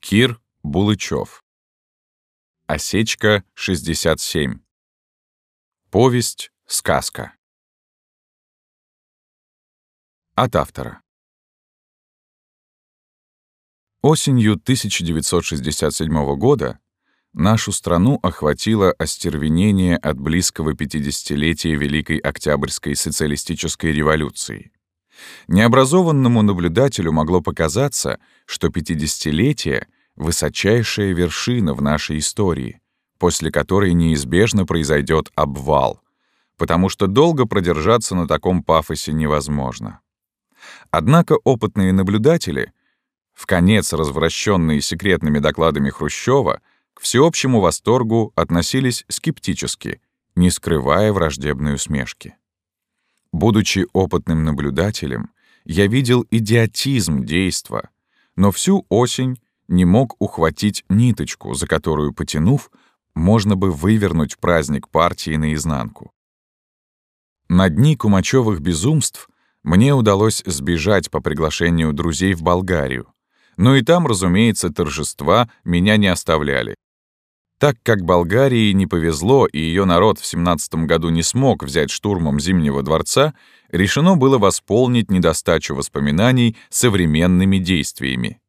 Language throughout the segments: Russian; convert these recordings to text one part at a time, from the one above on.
Кир Булычев. Осечка 67. Повесть «Сказка». От автора. Осенью 1967 года нашу страну охватило остервенение от близкого 50-летия Великой Октябрьской социалистической революции. Необразованному наблюдателю могло показаться, что 50-летие — высочайшая вершина в нашей истории, после которой неизбежно произойдет обвал, потому что долго продержаться на таком пафосе невозможно. Однако опытные наблюдатели, в конец развращенные секретными докладами Хрущева, к всеобщему восторгу относились скептически, не скрывая враждебной усмешки. Будучи опытным наблюдателем, я видел идиотизм действа, но всю осень не мог ухватить ниточку, за которую, потянув, можно бы вывернуть праздник партии наизнанку. На дни кумачевых безумств мне удалось сбежать по приглашению друзей в Болгарию, но и там, разумеется, торжества меня не оставляли. Так как Болгарии не повезло и ее народ в 17 году не смог взять штурмом Зимнего дворца, решено было восполнить недостачу воспоминаний современными действиями.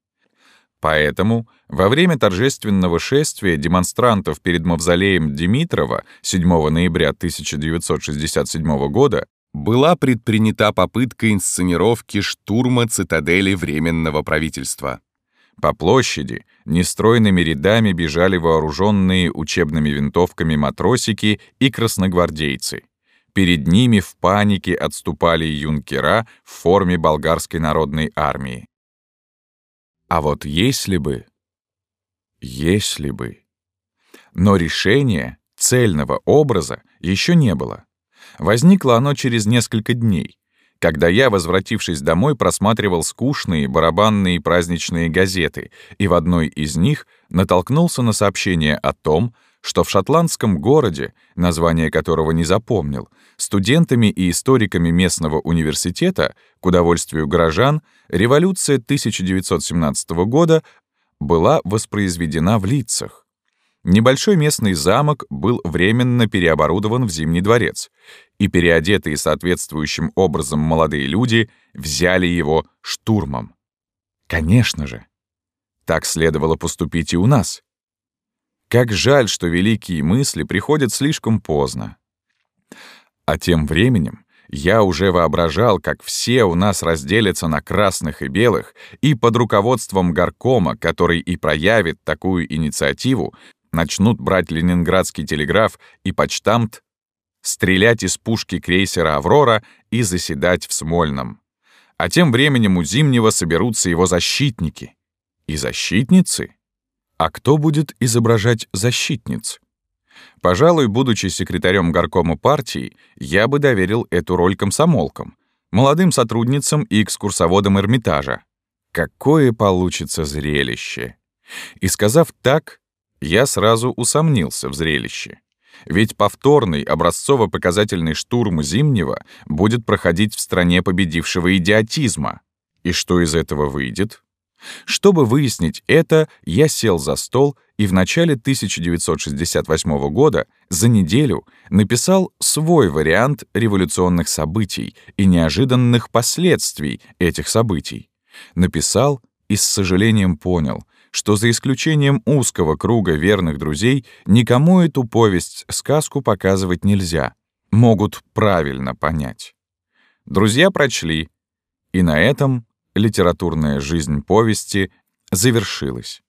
Поэтому во время торжественного шествия демонстрантов перед мавзолеем Димитрова 7 ноября 1967 года была предпринята попытка инсценировки штурма цитадели Временного правительства. По площади нестройными рядами бежали вооруженные учебными винтовками матросики и красногвардейцы. Перед ними в панике отступали юнкера в форме болгарской народной армии. А вот если бы... Если бы... Но решения, цельного образа еще не было. Возникло оно через несколько дней когда я, возвратившись домой, просматривал скучные барабанные праздничные газеты, и в одной из них натолкнулся на сообщение о том, что в шотландском городе, название которого не запомнил, студентами и историками местного университета, к удовольствию горожан, революция 1917 года была воспроизведена в лицах. Небольшой местный замок был временно переоборудован в Зимний дворец, и переодетые соответствующим образом молодые люди взяли его штурмом. Конечно же, так следовало поступить и у нас. Как жаль, что великие мысли приходят слишком поздно. А тем временем я уже воображал, как все у нас разделятся на красных и белых, и под руководством горкома, который и проявит такую инициативу, начнут брать ленинградский телеграф и почтамт, стрелять из пушки крейсера «Аврора» и заседать в Смольном. А тем временем у Зимнего соберутся его защитники. И защитницы? А кто будет изображать защитниц? Пожалуй, будучи секретарем горкома партии, я бы доверил эту роль комсомолкам, молодым сотрудницам и экскурсоводам Эрмитажа. Какое получится зрелище! И сказав так, я сразу усомнился в зрелище. Ведь повторный образцово-показательный штурм Зимнего будет проходить в стране победившего идиотизма. И что из этого выйдет? Чтобы выяснить это, я сел за стол и в начале 1968 года за неделю написал свой вариант революционных событий и неожиданных последствий этих событий. Написал и с сожалением понял, что за исключением узкого круга верных друзей никому эту повесть-сказку показывать нельзя, могут правильно понять. Друзья прочли, и на этом литературная жизнь повести завершилась.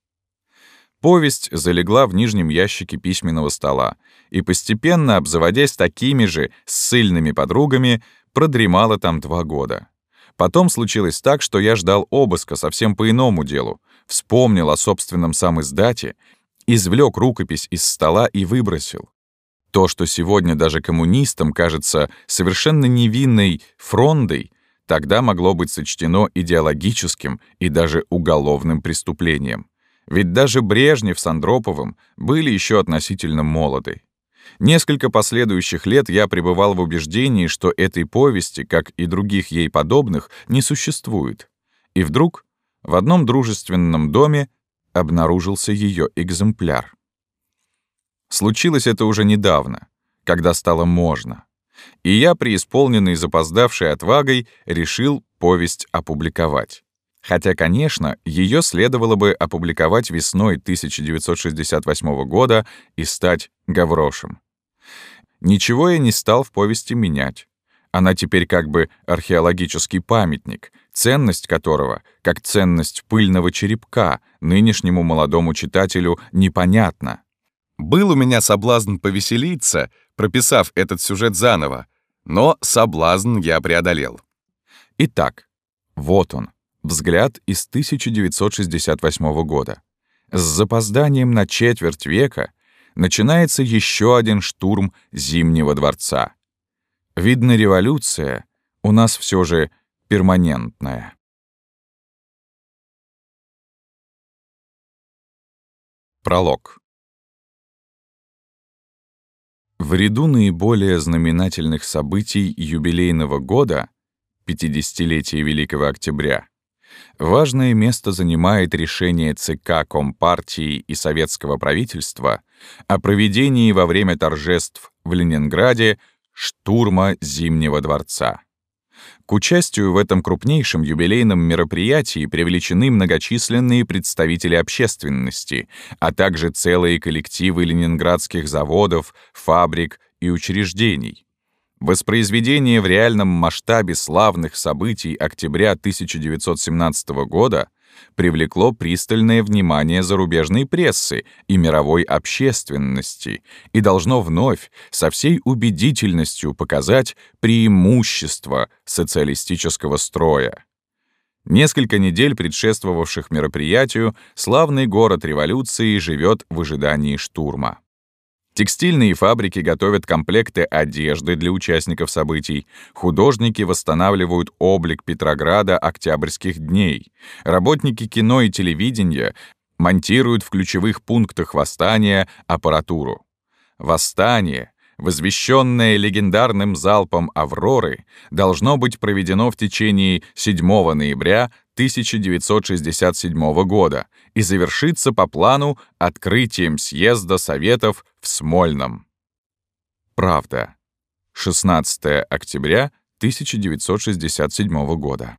Повесть залегла в нижнем ящике письменного стола и, постепенно обзаводясь такими же ссыльными подругами, продремала там два года. Потом случилось так, что я ждал обыска совсем по иному делу, вспомнил о собственном сам издате, извлек рукопись из стола и выбросил. То, что сегодня даже коммунистам кажется совершенно невинной фрондой, тогда могло быть сочтено идеологическим и даже уголовным преступлением. Ведь даже Брежнев с Андроповым были еще относительно молоды. Несколько последующих лет я пребывал в убеждении, что этой повести, как и других ей подобных, не существует. И вдруг в одном дружественном доме обнаружился ее экземпляр. Случилось это уже недавно, когда стало можно. И я, преисполненный запоздавшей отвагой, решил повесть опубликовать. Хотя, конечно, ее следовало бы опубликовать весной 1968 года и стать Гаврошем. Ничего я не стал в повести менять. Она теперь как бы археологический памятник, ценность которого, как ценность пыльного черепка, нынешнему молодому читателю непонятна. Был у меня соблазн повеселиться, прописав этот сюжет заново, но соблазн я преодолел. Итак, вот он, взгляд из 1968 года. С запозданием на четверть века начинается еще один штурм Зимнего дворца. Видно, революция у нас все же перманентная. Пролог. В ряду наиболее знаменательных событий юбилейного года, 50-летия Великого Октября, важное место занимает решение ЦК Компартии и советского правительства о проведении во время торжеств в Ленинграде штурма Зимнего дворца. К участию в этом крупнейшем юбилейном мероприятии привлечены многочисленные представители общественности, а также целые коллективы ленинградских заводов, фабрик и учреждений. Воспроизведение в реальном масштабе славных событий октября 1917 года — привлекло пристальное внимание зарубежной прессы и мировой общественности и должно вновь со всей убедительностью показать преимущество социалистического строя. Несколько недель предшествовавших мероприятию славный город революции живет в ожидании штурма. Текстильные фабрики готовят комплекты одежды для участников событий, художники восстанавливают облик Петрограда октябрьских дней, работники кино и телевидения монтируют в ключевых пунктах восстания аппаратуру. Восстание, возвещенное легендарным залпом «Авроры», должно быть проведено в течение 7 ноября 1967 года и завершится по плану открытием съезда Советов в Смольном. Правда. 16 октября 1967 года.